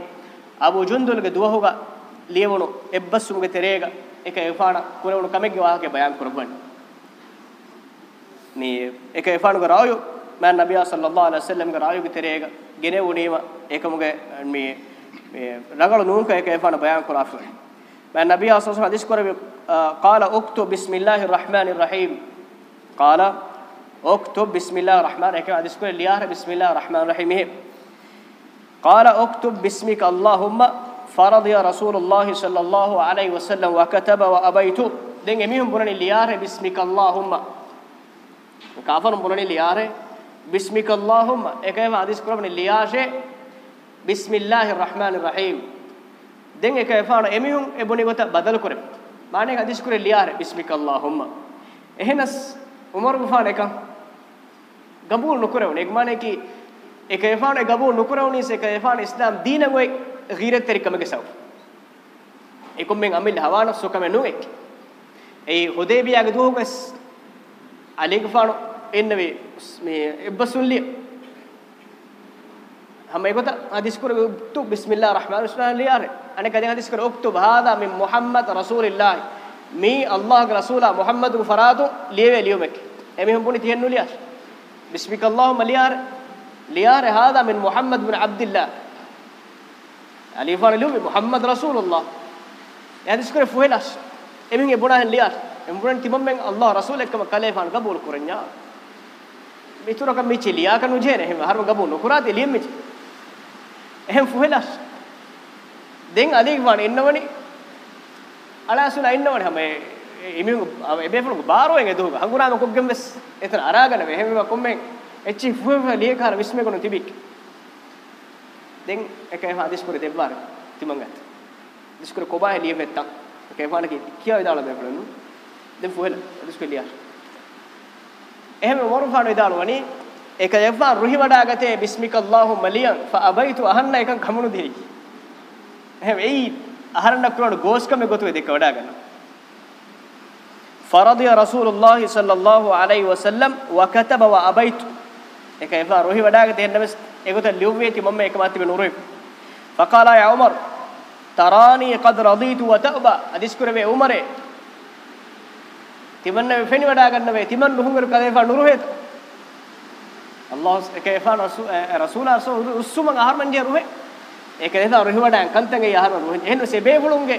أبو جندل كدوهه ليهونو إبسط مك تريعا إك إفانا كونه ونو كمك جواه كبيان كربان مي إك إفانا كرايو ما النبي صلى الله عليه وسلم كرايو كتريعا جنيه ونيما إك مك مي رجل نون كيف أنا بيان كرافي ما النبي صلى الله عليه وسلم حديث قال اكتب بسم الله الرحمن الرحيم قال اكتب بسم الله الرحمن الرحيم حديث كره ليار بسم الله الرحمن الرحيم قال اكتب باسمك اللهم فرض يا رسول الله صلى الله عليه وسلم وكتب وابيت دين اميهم بنن ليار بسمك اللهم كافر بنن ليار بسمك اللهم اكيف حديث كره بنن ليار බිස්මිල්ලාහිර් රහ්මානිර් Rahim දෙන් එක එපාන එමිහුන් එබුනි ගත බදල් කරේ මානේ හදිස් කරේ ලියාර බිස්මිකල්ලාහුම්ම එහෙනස් උමර් ගුෆාන එක ගබූල් නොකරවන එක මානේ කි එක එපාන ගබූල් නොකරවනිස එක එපාන ඉස්ලාම් දීන ගොයි ගීරත් තරිකමගේ සව් එකොම් මෙන් අමිල් හවාන සොකම නුෙක් ඒ හුදේබියාගේ දුවගස් අලිගුෆාන එන්නේ මේ එබ්බසුල්ලිය हम एक हदीस कर उक्तु बिस्मिल्लाह रहमान रहीम लिया रे अने कदे हदीस कर उक्तु हादा मिन मुहम्मद रसूलिल्लाह मी अल्लाह के रसूला मुहम्मद को फरातु लिये लियो मेक एमे हम पुनी थियनु लिया बिस्मिक अल्लाहुम लिया रे लिया रे हादा मिन मुहम्मद बिन अब्दुल्लाह अली फर लियो मुहम्मद रसूलुल्लाह हदीस कर फुहेलास एमे बुना लिया एमे बुना तिमम में अल्लाह रसूल एकम कलेफान कबूल करन्या मितुरक मिचिलिया कनुजे ने हम हर गबू नकुराते लिए मिचिलिया එහෙන් ෆුහෙලස් දැන් අදී වණ එන්නවනි අලාසුන එන්නවනි හැම ඉමිරු එබේ ෆලු බාරෝෙන් එදුග හංගුනාම කොග්ගෙන් වෙස් එතන අරාගෙන මෙහෙම කොම්මෙන් එච්චි ෆුහෙ ලියකාර විශ්මේ කොන තිබික් දැන් එක හදිස් කුර දෙව්වාර තිමංගත් දිස්කුර කොබා එළිය වෙත්තක් එකේ වණ කි කියා විදාලා බෑ බලන්න දැන් ෆුහෙල දිස්කුර ලියා එහෙම වරු පාන විදාලවනේ ඒක යවා රුහි වඩා ගතේ බිස්මික අල්ලාහු මලියන් ෆඅබයිතු අහන්න එකන් කමුණු දෙයි එහෙම එයි අහරන්න කරන ගෝස්කම ගොතු දෙක වඩා ගන්න ෆරදිය රසූලුල්ලාහ සල්ලල්ලාහු අලයිහි වසල්ලම් වකතබ වඅබයිතු ඒක යවා රුහි වඩා ගතේ නමස් ඒකත ලිව්වේති මම එක මාත් වෙන උරුයි ෆකාලා යා උමර් තරානි قد රදීතු වතබා අදිස් කරවේ උමරේ තිමන්න වෙනි වඩා ගන්න වේ තිමන් රුහුඟර කදේ ෆා නුරුහෙතු Allah ekefan rasul rasul ussuman ahar manje ruhe ekeleda ruhiwadan kantenge ahar ruhe ehno sebebulunge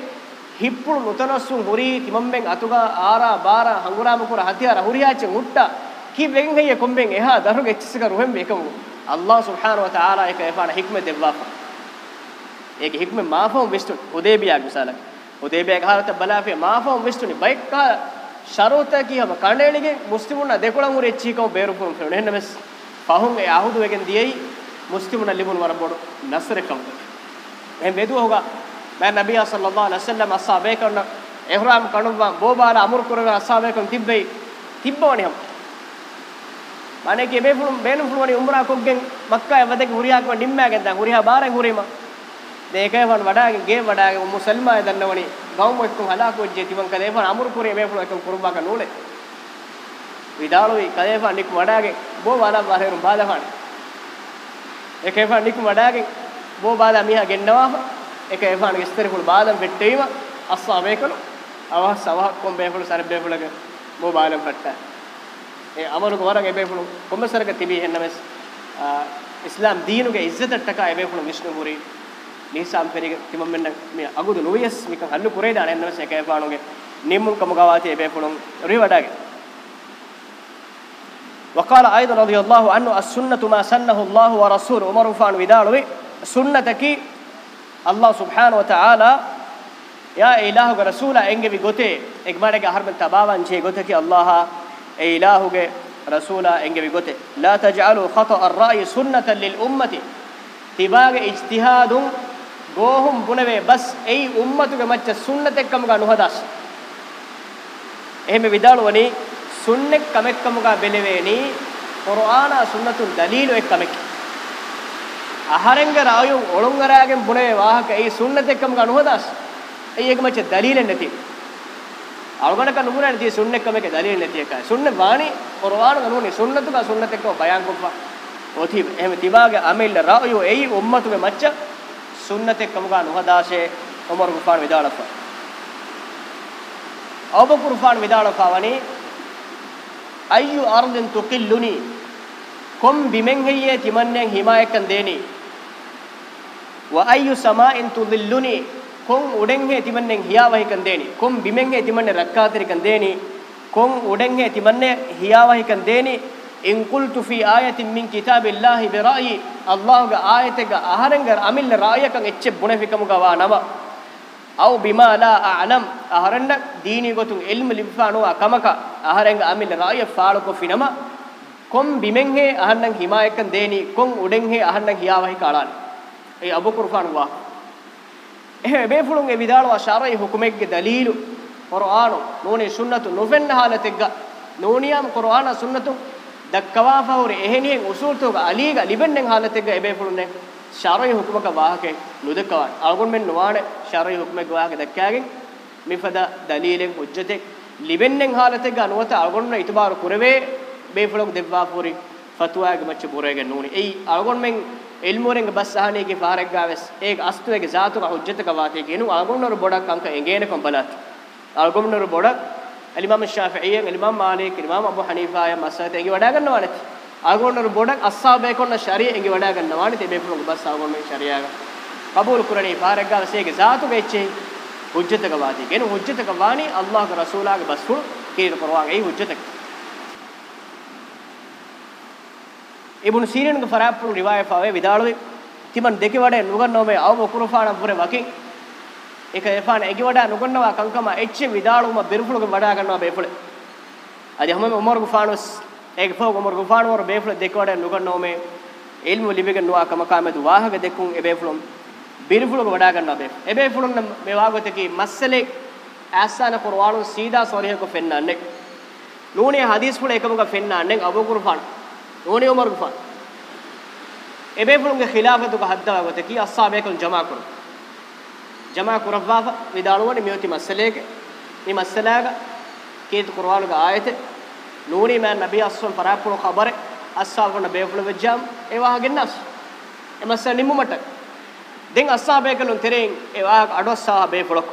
hippul mutanassun huri timamben atuga ara bara hangurama kura hatiara huriyache mutta ki begen heye komben eha daruge echisiga ruhem bekamu Allah subhanahu wa ta'ala ekefan hikme devwafa ege hikme maafum westun hudaybiya misalak hudaybiya gaharata balafe maafum westuni baikka sharuta ki hama kanelige muslimuna dekulam uri echiko beru pum fenenna mes ಫಹುಂ ಎ ಅಹುದು ವೆಗೆನ್ ದಿಯೈ ಮುಸ್ಲಿಮನ ಲಿಮುನ್ ವರಬೋಡು ನಸರೆ ಕೌದು ಎಂ ವೆದು ಹೋಗ ಮೈ ನಬಿಯ ಸಲ್ಲಲ್ಲಾಹು ಅಲೈಹಿ ವಸಲ್ಲಂ ಅಸ್ಸಾಬೆ ಕಣ್ಣ ಎಹ್ರಾಮ್ ಕಣುವ ಬೋಬಾಲ ಅಮುರ್ ಕುರವೆ ಅಸ್ಸಾಬೆ ಕಣ್ ತಿಬ್ಬೈ ತಿಬ್ಬವಣಿ ಹಂ ಮಾನೆ ಕಿ ಬೇಫುಳು ಬೇನು ಫುಳುವಣಿ ಉಮ್ರಾ ಕೊಗ್ಗೆನ್ ಮಕ್ಕಾ ಎವದೆಗೆ ಹುರಿಯಾಕ ನಿಮ್ಮಾಗೆಂದ ಹುರಿಯಾ ಬಾರೆ ಹುರಿಮ ದೇಕೇ ವನ್ ವಡಾಗೆ ಗೆ ವಡಾಗೆ ಮುಸಲ್ಮಾ ಇದನ್ನವಣಿ ಗೌಮಕ್ಕು ಹಲಾಕು ಜೆತಿವಂ ಕದೇಫನ್ ಅಮುರ್ ಕುರೆ ಬೇಫುಳು ಕಂ ಕುರುಬಾಕ ನೂಳೆ විදාලෝයි කදේපා නිකු වඩාගෙන් බෝ බාලා බාරේරුම් බාලා ෆානේ එකේපා නිකු වඩාගෙන් බෝ බාලා මිහා ගෙන්නවා එකේපා නිකු ස්තරිකුල් බාලම් වෙට්ටේම අස්සාමේකලු අවහ සවහ කොම්බේපුළු සරබේපුළක බෝ බාලම් පට්ටා ඒ අමලුක වරන් එබේපුළු කොම්බසරක තිබී හෙන්නමස් ඉස්ලාම් දීනුගේ ඉස්සතට්ටක එබේපුළු විශ්ණුපුරී නිසම් පෙරිග තිමම් මෙන්න මේ අගුදු නොවියස් මික හල්ලු කුරේදාන එන්නමස් එකේපා නුගේ නිම්මුන් කමුගවාතේ එබේපුළුන් රිවඩාගේ وقال أيضا رضي الله عنه السنة ما سنه الله ورسول عمر فان ودالوي سنة كي الله سبحانه وتعالى يا إله ورسوله إنك بيجوتي إجمالك أهرب التبابا إن شيء كي الله إله ورسول إنجب بيجوتي لا تجعلوا خطأ الرأي سنة للأمة تباغ اجتهاد ගෝහුම් බුණවේ බස් එයි උම්මතුගේ මච්ච සුන්නතෙක්කම ගනුහදස් එහෙම විදාලුවනේ ಸುನ್ನೆಕ್ ಕಮೆಕ್ಕಮುಗ ಬೆಲೆವೇನಿ ಕುರ್ಆನ ಸುನ್ನತು ದಲೀಲು ಎಕ್ಕಮೆಕ್ ಅಹರಂಗ ರಾಯು ಒಳುಂಗರಾಗೆ ಬುಣೆ ವಾಹಕ ಈ ಸುನ್ನತೆಕ್ಕಮುಗ ಅನುಹದಾಸ್ ಏಕ ಮಚ್ಚ ದಲೀಲೆ ನೆತಿ ಅವಗಣಕ ನುಗುರನೆ ದಿ ಸುನ್ನೆಕ್ಕಮೆಕ ದಲೀಲೆ ನೆತಿ ಎಕ ಸುನ್ನೆ ವಾಣಿ ಕುರ್ಆನ ಅನುನಿ ಸುನ್ನತುಗ ಸುನ್ನತೆಕ್ಕ ಬಯಾನ್ ಕೊಪ್ಪ ಓತಿ ಎಹಮ ತಿವಾಗೆ ಅಮೆಲ್ಲ ರಾಯು ಏಯಿ ಉಮ್ಮತುಗೆ ಮಚ್ಚ ಸುನ್ನತೆಕ್ಕಮುಗ ಅನುಹದಾಸೆ ಉಮರ್ ಗುಫಾನ್ ವಿದಾಳಪ್ಪ ಅವಬ ಕುರ್ಫಾನ್ ವಿದಾಳಪ್ಪ ವನಿ අයියු අර්ධෙන් තුකිල්ලුනි කොම් බිමෙන් හෙයියේ තිමන්නෙන් හිමා එක්කන් දේනි ව අයියු සමායින් තුදිල්ලුනි කොම් උඩෙන් හේ තිමන්නෙන් හියාවහිකන් දේනි කොම් බිමෙන් හේ තිමන්නේ රක්කාතිරිකන් දේනි කොම් උඩෙන් හේ තිමන්නේ හියාවහිකන් දේනි ඉන් කුල්තු ෆී ආයතින් මින් කිතාබිල්ලාහි බිරායි අල්ලාහ්ගේ ආයතක අහරංගර අමිල්ල රායකන් එච්චෙ බුණෙෆිකමුගවා නවා aw bima la a'lam aharanda dini gotun ilm libfanu akamaka aharanga amil ra'ya faalo ko finama kom bimen he ahannan himayakan deni kom uden he ahannan hiyawahi kalan ei abu qurfan wa eh be fulun e vidalwa sharai hukumegge dalilu qur'anu nuni sunnatu nufen halategga nuniyam qur'ana sunnatu dakkawa fawre ehenien usul to aliga libennen halategga e be fulun ne ශරයි හුකුමක වාහකෙන් නුදකවන් අලගොන් මෙන් නොවාන ශරයි හුකුමක වාහක දැක්කාගෙන් මිෆද දලීලෙන් හුජ්ජතෙක් ලිබෙන්නෙන් හාලතෙක් අනුවත අලගොන් ඉතබාර කුරවේ බේෆලොක් දෙවවා පුරි ෆතුවාගේ මච්ච පුරේගෙ නූනි එයි අලගොන් මෙන් ඉල්මෝරෙන් bus සහනේගේ ෆාරක් ගාවස් ඒක අස්තුවේගේ සාතුක හුජ්ජතක වාතේ ගේනු අලගොන් නර බොඩක් අංක එගේන කොම්බලත් අලගොන් නර බොඩක් අලිමාම ශාෆියියන් අලිමාම මාලික් අලිමාම අබු හනීෆා ය මසහතේගේ වඩා ගන්නවා නැති algonnor bodak ashabe konna sharia engi wada ganna wani te mekuru bas algonnor sharia ga qabul kurani faragga sege zaatu ga ecche hujjataka wadi gen hujjataka wani allah ga rasula ga basul kire qur'an ei hujjataka ibn sirin ga farapun riwaya fave vidalwe timan deke wada nuganno me aw kurfana pure wakin එක එපාන එගි වඩා නුගන්නවා කංකම එච්ච විදාලුම බිරුපුලක වඩා ගන්නවා බේපුල අද හැමෝම උමර් ගුෆානස් egfo gomor gufan mor befle dekode nuganno me ilmu libige nuwa kama kame du wahaga dekun ebeflum birfulu go wada ganna be ebefulun me wagote ki masale asana qur'anu sida sorihe ko fennanne nune hadis fulu ekamuga fennanne abu gufan nune umar gufan ebefulun ge khilafatu ko hadda wagote ki ashabekun jama kur jama kuraffa vidaluwani miyoti masalege ni masalaga kiyat qur'anu ga ayate ලූණි මෑන් නබි අස්සල් පරාපුණු ඛබර අස්සාල් ගොන බේෆුල වෙජ්ජම් ඒවා ගෙන්නස් එමස්ස නිමුමට දෙන් අස්සාබේකලුන් තෙරෙන් ඒවා අඩොස්සා බේෆුලක්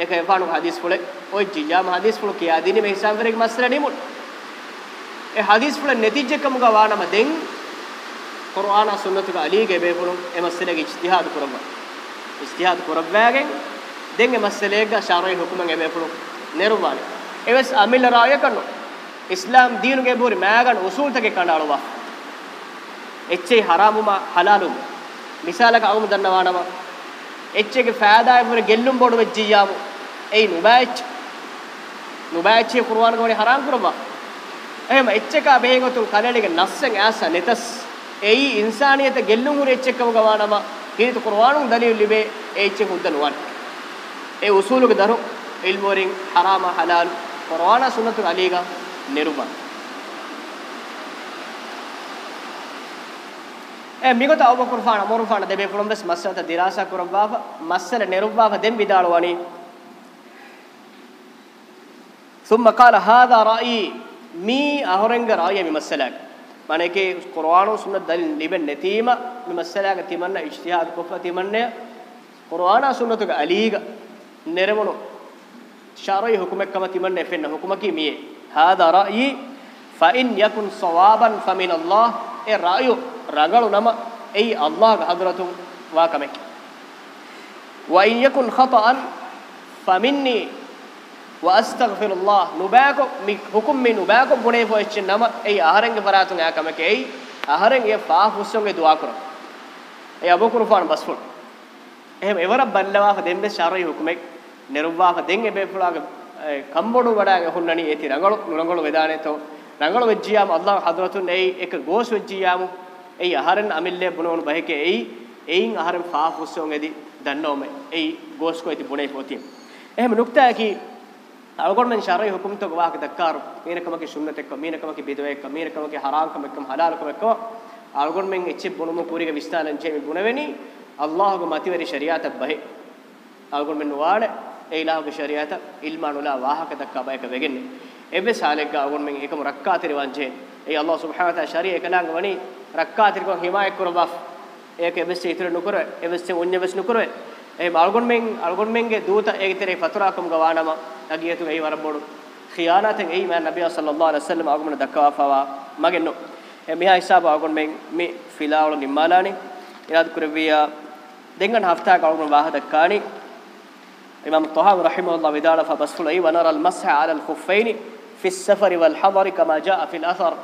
ඒක එපාණු හදීස් පුලේ ඔය ජිජාම හදීස් පුල කියා දිනේ මේ හිසම් වෙරේක මස්සල නිමුත් ඒ හදීස් පුල නෙතිජ්ජකම ගවානම දෙන් කුර්ආන සුන්නතුක අලීගේ බේෆුලුන් එමස්සලගේ ඉජ්තිහාද කරම ඉජ්තිහාද කරවෑගෙන් දෙන් එමස්සලේක ශාරේ හුකුමන් එබේෆුලුන් නිර්වාණය එවස් අමිල රාය කරනවා ඉස්ලාම් දීනුගේ බෝරි මෑගන් උසූල් තකේ කණ්ඩාලුවා එච්චේ හරාමුම හලාලුම මිසාලක අවුම දන්නවා නම එච්චේගේ ෆෑදාය වර ගෙල්ලුම් බොඩ වෙජ්ජියාමු එයි නුබෑච් නුබෑච්චේ කුර්ආන් ගෝනි හරාම් කරවා එහෙම එච්චක බෙහෙගතුන් කලලෙගේ නස්සෙන් ඇස නෙතස් එයි ඉන්සානියත ගෙල්ලුම් උර එච්චකම ගවානම කීරිත කුර්ආනුන් දලියු ලිබේ එච්චේ හුද්දනුවන් ඒ උසූලුගේ දරු ඉල්මෝරින් හරාම හලාල් කුර්ආන සුන්නතුල් අලීගා නිරුමන e migoto awu kurfana morufana debe kulumbes masalata dirasa kurabba masala nerubba den bidalu wani thumma qala hadha ra'i mi ahorenga ra'i mi masalak mane ke qur'anu sunnat dalil liben netima mi masalaka timanna ijtihad kofa timanna qur'ana sunnatu ga aliga neremunu shar'i hukumek kama timanna fenna hukumaki miye هذا رأيي فإن يكن صوابا فمن الله إيه رأيه رجل نما أي الله حضرته واكمك وإن يكن خطأ فمني واستغفر الله نباكو حكم من نباكو بني فوچ نما أي أهرنگ فراتون ياكمك أي أهرنگ يفاف وسونگ دعا کرو أي أبو كرفان بس فل එහෙම එවර බල්ලවාක දෙන්නේ ශරයි හුකුමෙක් නිර්වාක දෙන්නේ බේපුලාගේ කම්බොඩු වඩාන් හුන්නණි ඒති රංගල නුරංගල වේදානේතෝ රංගල වෙජ්ජියාම අල්ලාහ් හදරතුන් එයි එක ගෝස් වෙජ්ජියාම එයි අහරන් අමිල්ලේ බුනෝන් බහකේ එයි එයින් අහරන් ෆාෆුස්සෝන් එදි දන්නෝම එයි ගෝස් කොයිති බුනේ පොතිය එහෙම නුක්තා කි අවගොන්නෙන් ශරයි හුකුම් තෝ ගවාක දක්කාරු මේනකමගේ සුන්නත එක්ක මේනකමගේ බෙදව එක්ක මේනකමගේ හරාම්කම එක්ක හලාල්කම එක්ක අවගොන්නෙන් එච්චි බුනුම කුරිගේ විස්තාලන් චේ මේ බුනවෙනි අල්ලාහ්ගේ මතිවරි ශරියාතක් බහේ අවගොන්නෙන් වාඩේ ඒ ඉලාහුගේ ශරියාත ඉල්මානුලා වාහක දක්වා බයක වෙගෙන්නේ එබ්බේ සාලෙක් ගා ගොන් මෙන් එකම රක්කාතිරි වංජේ ඒ අල්ලාහ් සුබ්හානහු තාලා ශරිය එකලංග වනි රක්කාතිරි කොන් හිමායක් කරබා ඒක එබ්බේ ඉතිර නුකර එබ්බේ උන්ජබස් නුකර ඒ මාල්ගොන් මෙන් අල්ගොන් මෙන්ගේ දූත ඒ ඉතිරේ ෆතුරාකම් ගවානම අගියතු ඒ වරබොඩු خیانتෙන් ඒ මෑ නබිය සල්ලල්ලාහු අලයිහි වසල්ලම ආගමන දක්වා ෆවා මගෙන් නෝ එමියා හිසාබ ආගොන් මෙන් මේ ෆිලාවල නිම්මාලානි ඉරාද කුරවියා දෙංගන් හෆ්තා කවුරුම වාහ දක්කානි إمام الطهاوي رحمه الله بدار فبسفل أي ونرى المسح على الخفين في السفر والحضر كما جاء في الأثر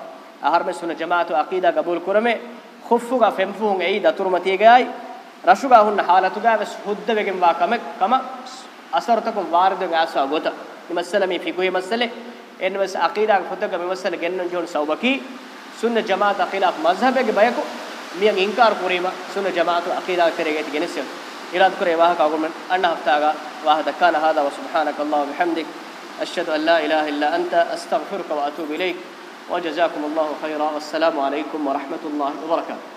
أهرم سنة جماعة عقيدة قبول كرمه خفوغا فمفوهم أي دتور متيجاي رشوغا هن حالتوغا بس هدى بكم واكمك كما أثرتكم وارد عسوا غوتا مسألة مي فيكوي مسألة إن بس عقيدة فتوغا مسألة جنن جون سوبكي سنة جماعة خلاف مذهب بيكو ميان إنكار كريما سنة جماعة عقيدة كريجت جنسيون إلى ذكر يباها كأقول من أنا واحد كان هذا وسبحانك الله وبحمدك أشهد أن لا إله إلا أنت أستغفرك وأتوب إليك وجزاكم الله خيرا والسلام عليكم ورحمة الله وبركاته